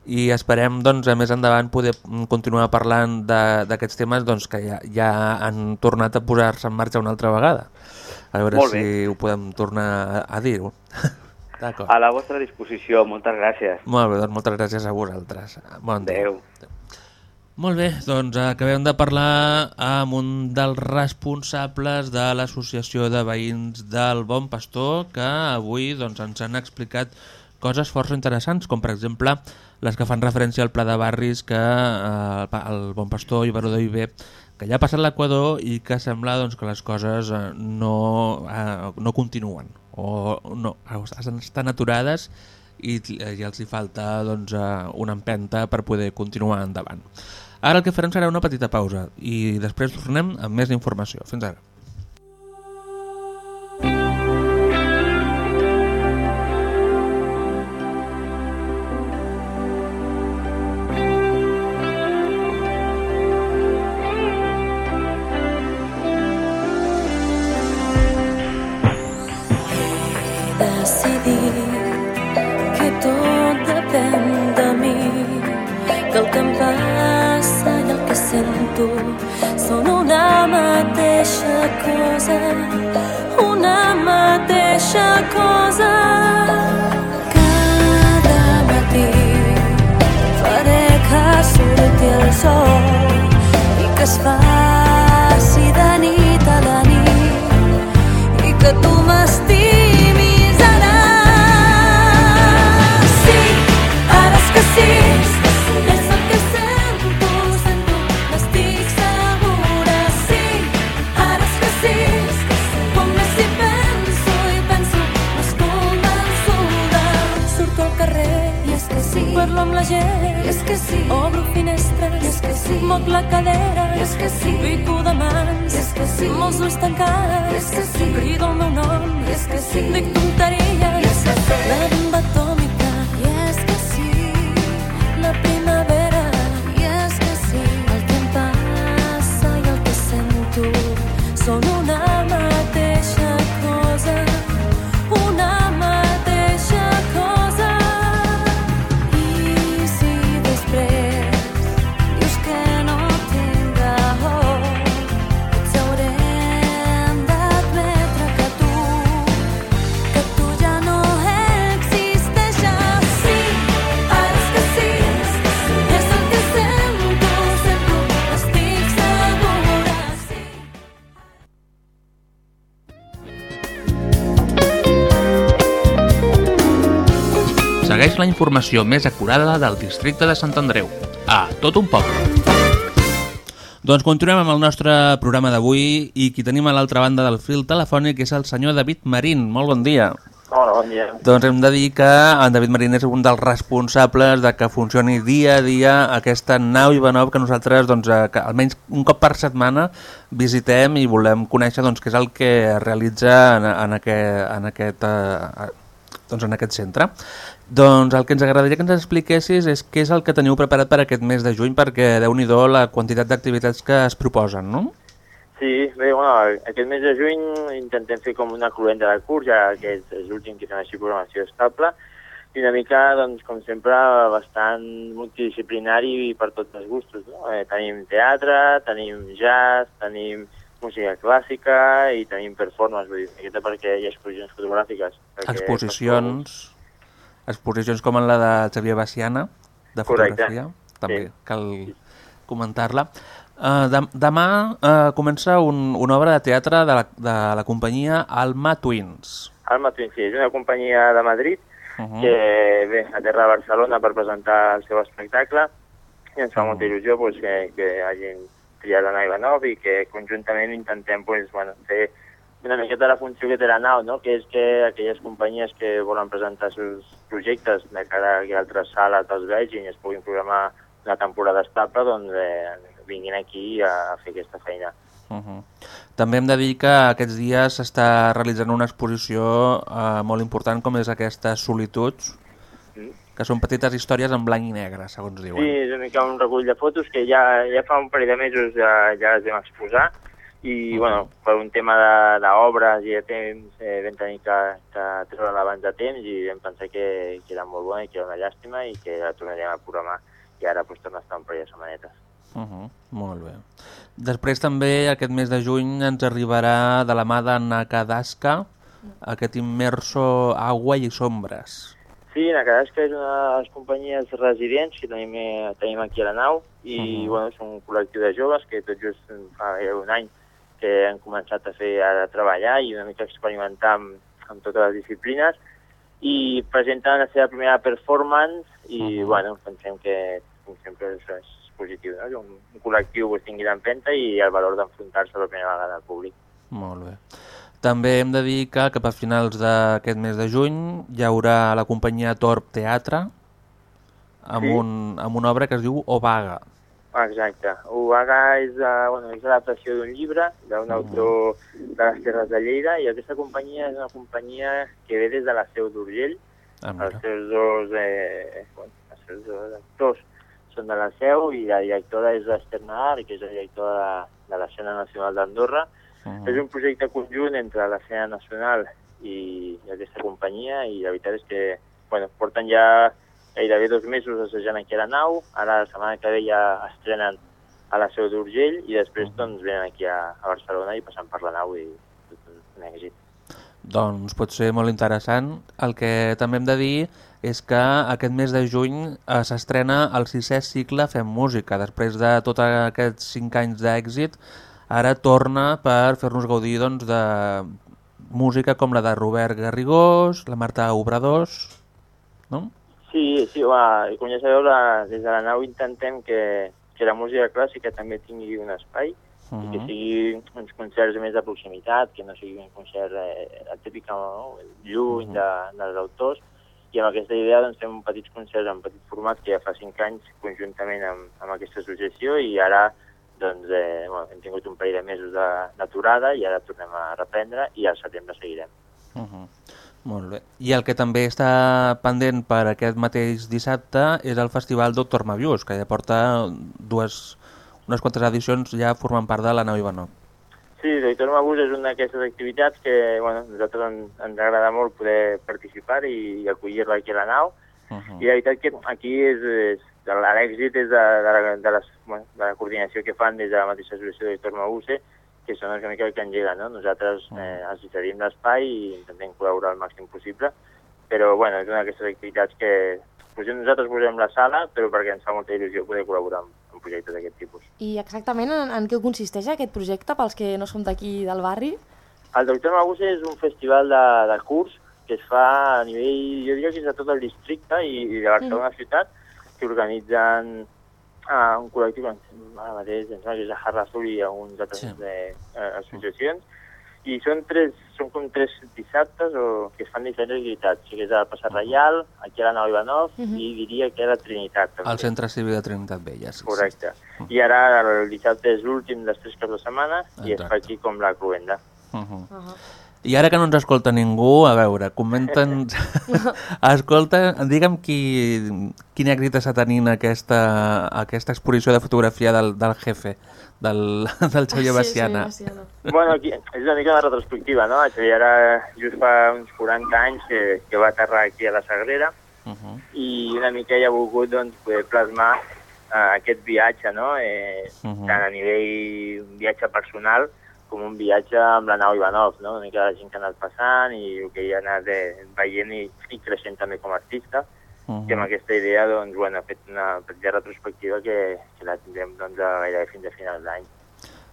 i esperem doncs, a més endavant poder mm, continuar parlant de- d'aquests temes doncs, que ja, ja han tornat a posar-se en marxa una altra vegada. A veure Molt si ho podem tornar a, a dir-ho. A la vostra disposició, moltes gràcies. Molt bé, doncs moltes gràcies a vosaltres. Bon dia. Adéu. Molt bé, doncs acabem de parlar amb un dels responsables de l'Associació de Veïns del Bon Pastor que avui doncs, ens han explicat coses força interessants, com per exemple les que fan referència al pla de barris que eh, el Bon Pastor i Baró Viver que ja ha passat l'Equador i que sembla doncs, que les coses eh, no, eh, no continuen o no, estan aturades i, i els hi falta doncs, eh, una empenta per poder continuar endavant. Ara el que farem serà una petita pausa i després tornem amb més informació. Fins ara. Decidit que tot depèn de mi, que el que em passa i el que sento són una mateixa cosa, una mateixa cosa. Cada matí faré que surti el sol i que es faci que sí, obro finestres. I és que sí, moc la cadera. I és que sí, pico de mans. I és que sí, els ulls tancats. I és que sí, crido el meu nom. I és que sí, dic tonteries. I és que sí, la bomba atòmica Segueix la informació més acurada del districte de Sant Andreu. A tot un poble. Doncs continuem amb el nostre programa d'avui i qui tenim a l'altra banda del fil telefònic és el senyor David Marín. Molt bon dia. Hola, bon dia. Doncs hem de dir que en David Marín és un dels responsables de que funcioni dia a dia aquesta nau Ivanov que nosaltres doncs, eh, que almenys un cop per setmana visitem i volem conèixer doncs, què és el que realitza en, en, aquest, en, aquest, eh, doncs, en aquest centre. Doncs el que ens agradaria que ens expliquessis és què és el que teniu preparat per aquest mes de juny perquè déu nhi la quantitat d'activitats que es proposen, no? Sí, bé, bueno, aquest mes de juny intentem fer com una cloenda de curs, ja que és, és l'últim que fem així programació estable, i una mica, doncs, com sempre, bastant multidisciplinari per tots els gustos. No? Eh, tenim teatre, tenim jazz, tenim música clàssica i tenim performance, vull dir, aquesta perquè hi ha exposicions fotogràfiques. perquè Exposicions, com en la de Xavier Baciana, de Correcte. fotografia, també Sí. cal comentar-la. Uh, dem demà uh, comença un, una obra de teatre de la, de la companyia Alma Twins. Alma Twin, sí, és una companyia de Madrid Uh -huh. que ve a terra de Barcelona per presentar el seu espectacle i ens fa molta Mm. il·lusió pues, que, que hagin triat nau Ivanov i que conjuntament intentem pues, bueno, fer una miqueta la funció que té la nau, no? que és que aquelles companyies que volen presentar els seus projectes de cara a que altres sales els vegin i es puguin programar una temporada estable, doncs eh, vinguin aquí a fer aquesta feina. Uh -huh. També hem de dir que aquests dies s'està realitzant una exposició uh, molt important com és aquesta Solituds, Mm. que són petites històries en blanc i negre, segons diuen. Sí, és una mica un recull de fotos que ja, ja fa un parell de mesos ja, ja les vam exposar i, Mhm. bueno, per un tema de- d'obres i de temps eh, vam tenir que, que treure-la abans de temps i vam pensar que, que era molt bona i que era una llàstima i que la tornaríem a programar i ara pues, torna a estar un parell de setmanetes. Uh -huh. Molt bé. Després també aquest mes de juny ens arribarà de la mà de Nakadaska aquest immerso Agua i Sombres. Sí, la Cadasca és una de les companyies residents que tenim, eh, tenim aquí a la nau i Mhm. bueno, és un col·lectiu de joves que tot just fa un any que han començat a fer a treballar i una mica experimentar amb, amb totes les disciplines i presenten la seva primera performance i Mhm. bueno, pensem que com sempre és, és positiu, no? que un, un col·lectiu pues, tingui l'empenta i el valor d'enfrontar-se per primera vegada al públic. Molt bé. També hem de dir que cap a finals d'aquest mes de juny hi haurà la companyia Torp Teatre amb, Sí. un, amb una obra que es diu Ovaga. Exacte. Ubaga és, uh, bueno, és l'adaptació d'un llibre d'un autor de les Terres de Lleida i aquesta companyia és una companyia que ve des de la Seu d'Urgell. Ah, Els seus dos, eh, bueno, els seus dos actors són de la Seu i la directora és l'Ester Nadar, que és la directora de, de l'escena nacional d'Andorra. Mhm. És un projecte conjunt entre l'escena nacional i, i aquesta companyia i la veritat és que bueno, porten ja gairebé dos mesos assajant aquí a la nau, ara la setmana que ve ja estrenen a la Seu d'Urgell i després doncs venen aquí a, a Barcelona i passen per la nau i un èxit. Doncs pot ser molt interessant. El que també hem de dir és que aquest mes de juny eh, s'estrena el sisè cicle Fem Música. Després de tots aquests cinc anys d'èxit, ara torna per fer-nos gaudir doncs, de música com la de Robert Garrigós, la Marta Obradors, no? Sí, sí, va, com ja sabeu, la, des de la nau intentem que, que la música clàssica també tingui un espai Uh i que sigui uns concerts més de proximitat, que no sigui un concert eh, el típic no? lluny de, dels autors, i amb aquesta idea doncs, fem petits concerts en petit format que ja fa cinc anys conjuntament amb, amb aquesta associació i ara doncs, eh, bueno, hem tingut un parell de mesos d'aturada i ara tornem a reprendre i al setembre seguirem. Uh -huh. Molt bé. I el que també està pendent per aquest mateix dissabte és el Festival Doctor Mavius, que ja porta dues, unes quantes edicions ja formant part de la nau Ivanov. Sí, Doctor Mabús és una d'aquestes activitats que bueno, a nosaltres en, ens agrada molt poder participar i, i acollir-la aquí a la nau. Uh -huh. I la veritat que aquí és, és l'èxit és de, de, la, de, les, bueno, de la coordinació que fan des de la mateixa associació de Doctor Mabuse, que són una mica el que engeguen, no? Nosaltres eh, els hi cedim l'espai i intentem col·laborar el màxim possible, però bueno, és una d'aquestes activitats que posem, nosaltres posem la sala, però perquè ens fa molta il·lusió poder col·laborar amb, amb projectes d'aquest tipus. I exactament en, en què consisteix aquest projecte pels que no som d'aquí del barri? El Doctor Mabuse és un festival de, de curs que es fa a nivell, jo diria que és a tot el districte i, i de Barcelona mm. ciutat, que organitzen uh, un col·lectiu que ara mateix em sembla que és a Jarra Azul i alguns altres Sí. sí. uh, associacions, i són tres, són com tres dissabtes o que es fan diferents activitats. O sigui, és a Passat Reial, aquí a la Nau Ivanov, Mhm. i diria que a la Trinitat. També. Al Centre Cívic de Trinitat Vella. sí, sí. Correcte. I ara el dissabte és l'últim dels tres caps de setmana i es fa Exacte. aquí com la cluenda. Uh -huh. Uh -huh. I ara que no ens escolta ningú, a veure, comenta'ns... Escolta, digue'm qui, quin èxit està tenint aquesta, aquesta exposició de fotografia del, del jefe, del, del Xavier Baciana. bueno, aquí és una mica una retrospectiva, no? El Xavier ara just fa uns 40 anys que, que va aterrar aquí a la Sagrera Uh -huh. i una mica ell ha volgut doncs, poder plasmar uh, aquest viatge, no? Eh, Mhm. tant a nivell un viatge personal com un viatge amb la nau Ivanov, no? Una mica la gent que ha anat passant i el que ell ha anat eh, veient i, i creixent també com a artista. Uh que amb -huh. aquesta idea doncs, bueno, ha fet una petita retrospectiva que, que la tindrem doncs, a gairebé fins a final d'any.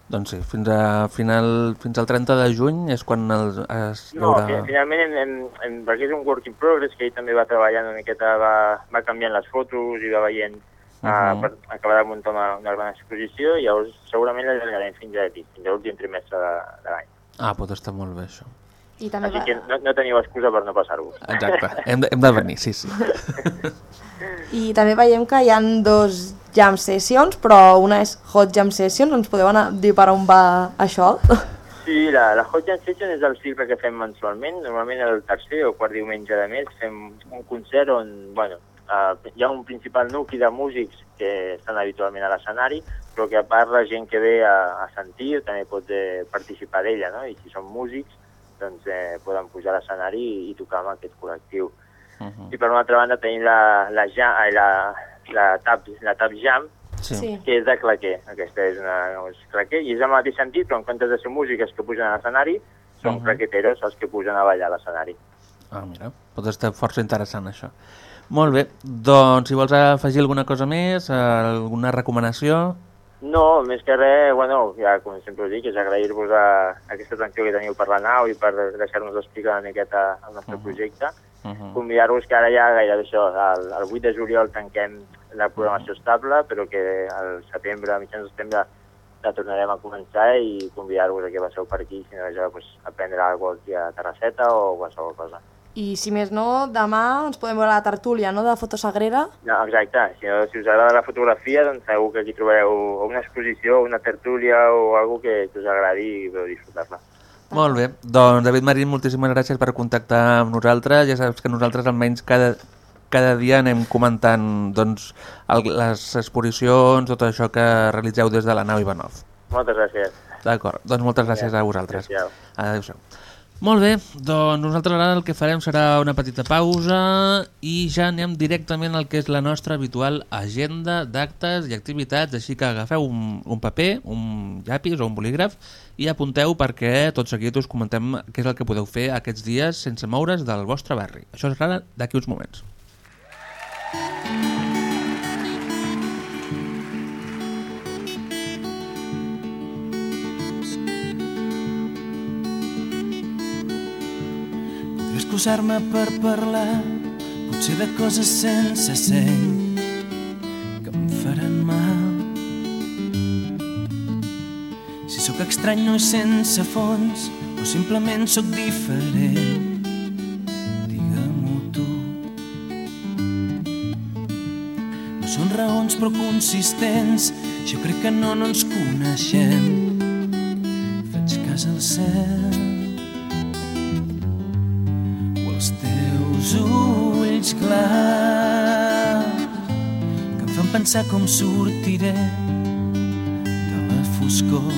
Doncs sí, fins, a final, fins al 30 de juny és quan el, es No, veurà... fi- finalment, en, en, en, perquè és un work in progress, que ell també va treballant una miqueta, va, va canviant les fotos i va veient uh Mhm. per acabar de muntar una, una gran exposició i llavors segurament l'allargarem fins a, fins a l'últim trimestre de, de l'any. Ah, pot estar molt bé, això. I també Així va... que no, no teniu excusa per no passar-vos. Exacte, hem de, hem de venir, sí, sí. I també veiem que hi han dos jam sessions, però una és hot jam sessions, ens podeu anar dir per on va això? Sí, la, la Hot Jam Session és el cicle que fem mensualment. Normalment el tercer o quart diumenge de mes fem un concert on, bueno, uh, hi ha un principal nucli de músics que estan habitualment a l'escenari, però que a part la gent que ve a, a sentir també pot eh, participar d'ella, no? I si són músics, doncs eh, poden pujar a l'escenari i, i tocar amb aquest col·lectiu. Uh -huh. I per una altra banda tenim la, la, ja, eh, la, la, tap, la Tap Jam, Sí. que és de claquer. Aquesta és una és claquer, i és el mateix sentit, però en comptes de ser músiques que pugen a l'escenari, són uh Mhm. -huh. claqueteros els que pugen a ballar a l'escenari. Ah, mira, pot estar força interessant això. Molt bé, doncs si vols afegir alguna cosa més, alguna recomanació... No, més que res, bueno, ja com sempre us dic, és agrair-vos a, aquesta atenció que teniu per la nau i per deixar-nos explicar una miqueta el nostre uh. -huh. projecte. Uh -huh. Convidar-vos que ara ja gairebé això, el, el 8 de juliol tanquem la programació estable, però que al setembre, a mitjans de setembre, la tornarem a començar i convidar-vos a que passeu per aquí, si no ja pues, a prendre alguna cosa aquí a Terrasseta o qualsevol cosa. I si més no, demà ens podem veure a la tertúlia, no?, de Fotosagrera. No, exacte, si, no, si us agrada la fotografia, doncs segur que aquí trobareu o una exposició, una tertúlia o alguna que, que us agradi i podeu disfrutar-la. Molt bé, doncs David Marín, moltíssimes gràcies per contactar amb nosaltres. Ja saps que nosaltres almenys cada, cada dia anem comentant doncs, el, les exposicions, tot això que realitzeu des de la nau Ivanov. Moltes gràcies. D'acord, doncs moltes gràcies a vosaltres. Adéu-siau. Molt bé, doncs nosaltres ara el que farem serà una petita pausa i ja anem directament al que és la nostra habitual agenda d'actes i activitats, així que agafeu un, un paper, un llapis o un bolígraf i apunteu perquè tot seguit us comentem què és el que podeu fer aquests dies sense moure's del vostre barri. Això serà d'aquí uns moments. Excusar-me per parlar, potser de coses sense seny que em faran mal. Si sóc estrany no és sense fons o simplement sóc diferent, tu. No són raons però consistents, jo crec que no, no ens coneixem. Faig cas al cel ulls clars que em fan pensar com sortiré de la foscor.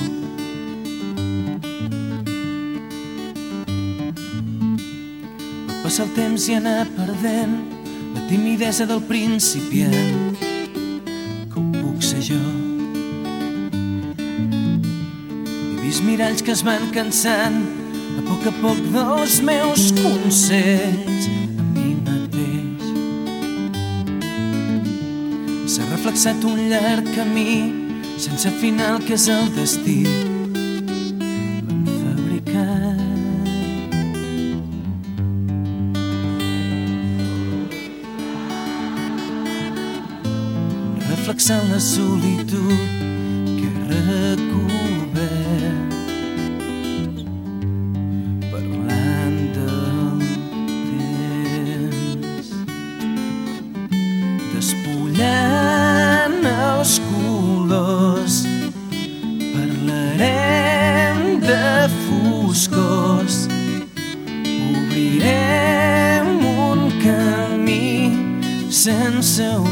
Pot passar el temps i anar perdent la timidesa del principiant que ho puc ser jo. He vist miralls que es van cansant a poc a poc dels meus consells traçat un llarg camí sense final que és el destí. L'hem fabricat. Reflexant la solia sense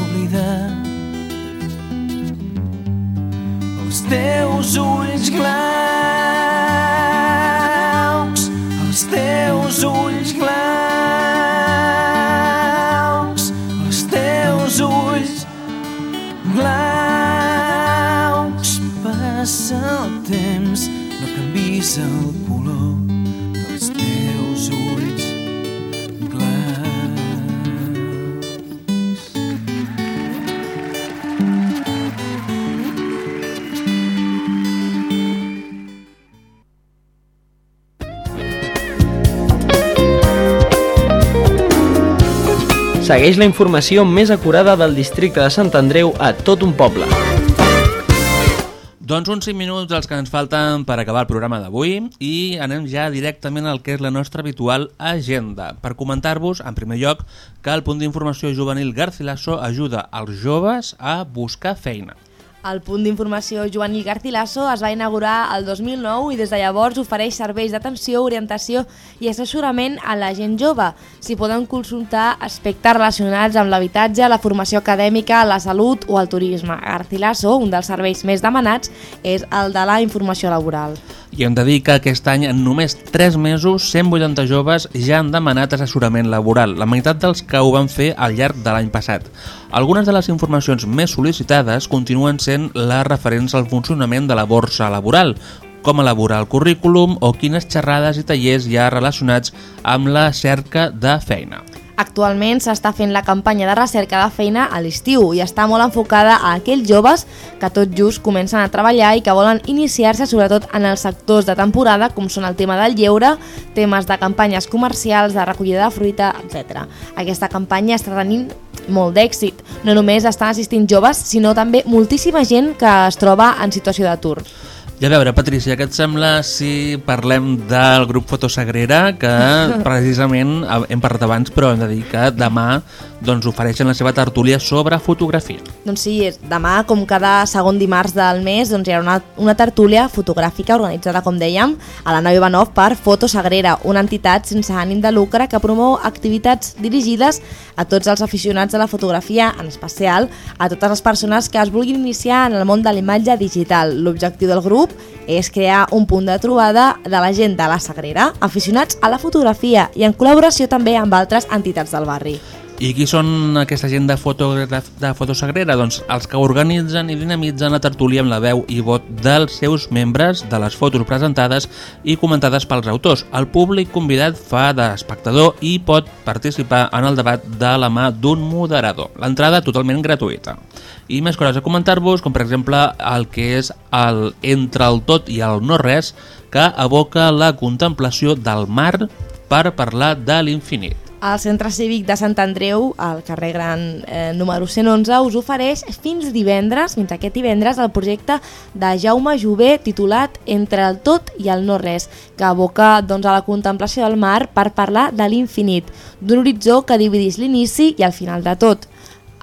Segueix la informació més acurada del districte de Sant Andreu a tot un poble. Doncs uns 5 minuts els que ens falten per acabar el programa d'avui i anem ja directament al que és la nostra habitual agenda. Per comentar-vos, en primer lloc, que el punt d'informació juvenil Garcilaso ajuda els joves a buscar feina. El punt d'informació juvenil Garcilaso es va inaugurar el 2009 i des de llavors ofereix serveis d'atenció, orientació i assessorament a la gent jove. S'hi poden consultar aspectes relacionats amb l'habitatge, la formació acadèmica, la salut o el turisme. Garcilaso, un dels serveis més demanats, és el de la informació laboral. I hem de dir que aquest any, en només 3 mesos, 180 joves ja han demanat assessorament laboral, la meitat dels que ho van fer al llarg de l'any passat. Algunes de les informacions més sol·licitades continuen sent les referents al funcionament de la borsa laboral, com elaborar el currículum o quines xerrades i tallers hi ha relacionats amb la cerca de feina. Actualment s'està fent la campanya de recerca de feina a l'estiu i està molt enfocada a aquells joves que tot just comencen a treballar i que volen iniciar-se sobretot en els sectors de temporada com són el tema del lleure, temes de campanyes comercials, de recollida de fruita, etc. Aquesta campanya està tenint molt d'èxit. No només estan assistint joves, sinó també moltíssima gent que es troba en situació d'atur. I a veure, Patricia, què et sembla si parlem del grup Fotosagrera, que precisament hem parlat abans, però hem de dir que demà doncs, ofereixen la seva tertúlia sobre fotografia. Doncs sí, demà, com cada segon dimarts del mes, doncs hi haurà una, una tertúlia fotogràfica organitzada, com dèiem, a la nau Ivanov per Fotosagrera, una entitat sense ànim de lucre que promou activitats dirigides a tots els aficionats de la fotografia, en especial a totes les persones que es vulguin iniciar en el món de la imatge digital. L'objectiu del grup és crear un punt de trobada de la gent de la Sagrera, aficionats a la fotografia i en col·laboració també amb altres entitats del barri. I qui són aquesta gent de, fotograf de Fotosagrera? Doncs els que organitzen i dinamitzen la tertúlia amb la veu i vot dels seus membres, de les fotos presentades i comentades pels autors. El públic convidat fa d'espectador i pot participar en el debat de la mà d'un moderador. L'entrada totalment gratuïta. I més coses a comentar-vos, com per exemple el que és el Entre el tot i el no res, que evoca la contemplació del mar per parlar de l'infinit. El Centre Cívic de Sant Andreu, al carrer Gran eh, número 111, us ofereix fins divendres, fins aquest divendres, el projecte de Jaume Jové titulat Entre el tot i el no res, que aboca doncs, a la contemplació del mar per parlar de l'infinit, d'un horitzó que dividís l'inici i el final de tot.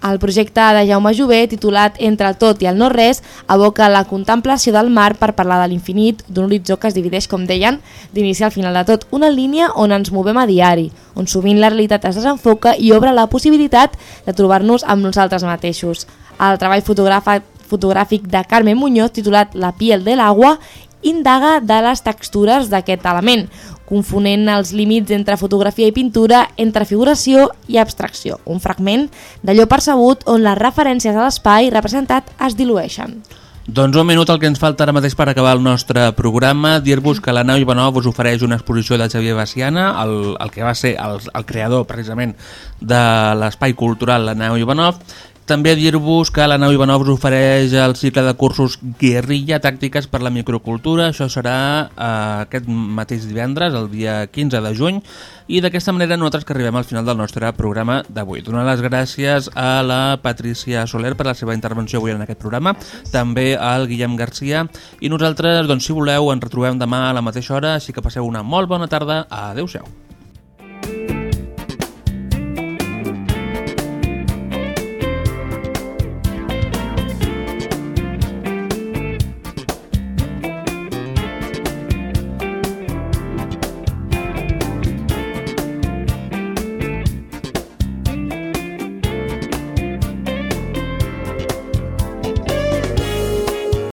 El projecte de Jaume Jové, titulat Entre el tot i el no res, aboca la contemplació del mar per parlar de l'infinit, d'un horitzó que es divideix, com deien, d'inici al final de tot, una línia on ens movem a diari, on sovint la realitat es desenfoca i obre la possibilitat de trobar-nos amb nosaltres mateixos. El treball fotogràfic, fotogràfic de Carmen Muñoz, titulat La piel de l'agua, indaga de les textures d'aquest element, confonent els límits entre fotografia i pintura, entre figuració i abstracció, un fragment d'allò percebut on les referències a l'espai representat es dilueixen. Doncs un minut el que ens falta ara mateix per acabar el nostre programa, dir-vos que la nau Ivanov us ofereix una exposició de Xavier Baciana, el, el que va ser el, el creador precisament de l'espai cultural La nau Ivanov, També dir-vos que la Nau Ivanov us ofereix el cicle de cursos Guerrilla Tàctiques per la Microcultura. Això serà eh, aquest mateix divendres, el dia 15 de juny, i d'aquesta manera nosaltres que arribem al final del nostre programa d'avui. Donar les gràcies a la Patricia Soler per la seva intervenció avui en aquest programa, també al Guillem Garcia, i nosaltres, doncs, si voleu, ens retrobem demà a la mateixa hora, així que passeu una molt bona tarda. Adéu-siau.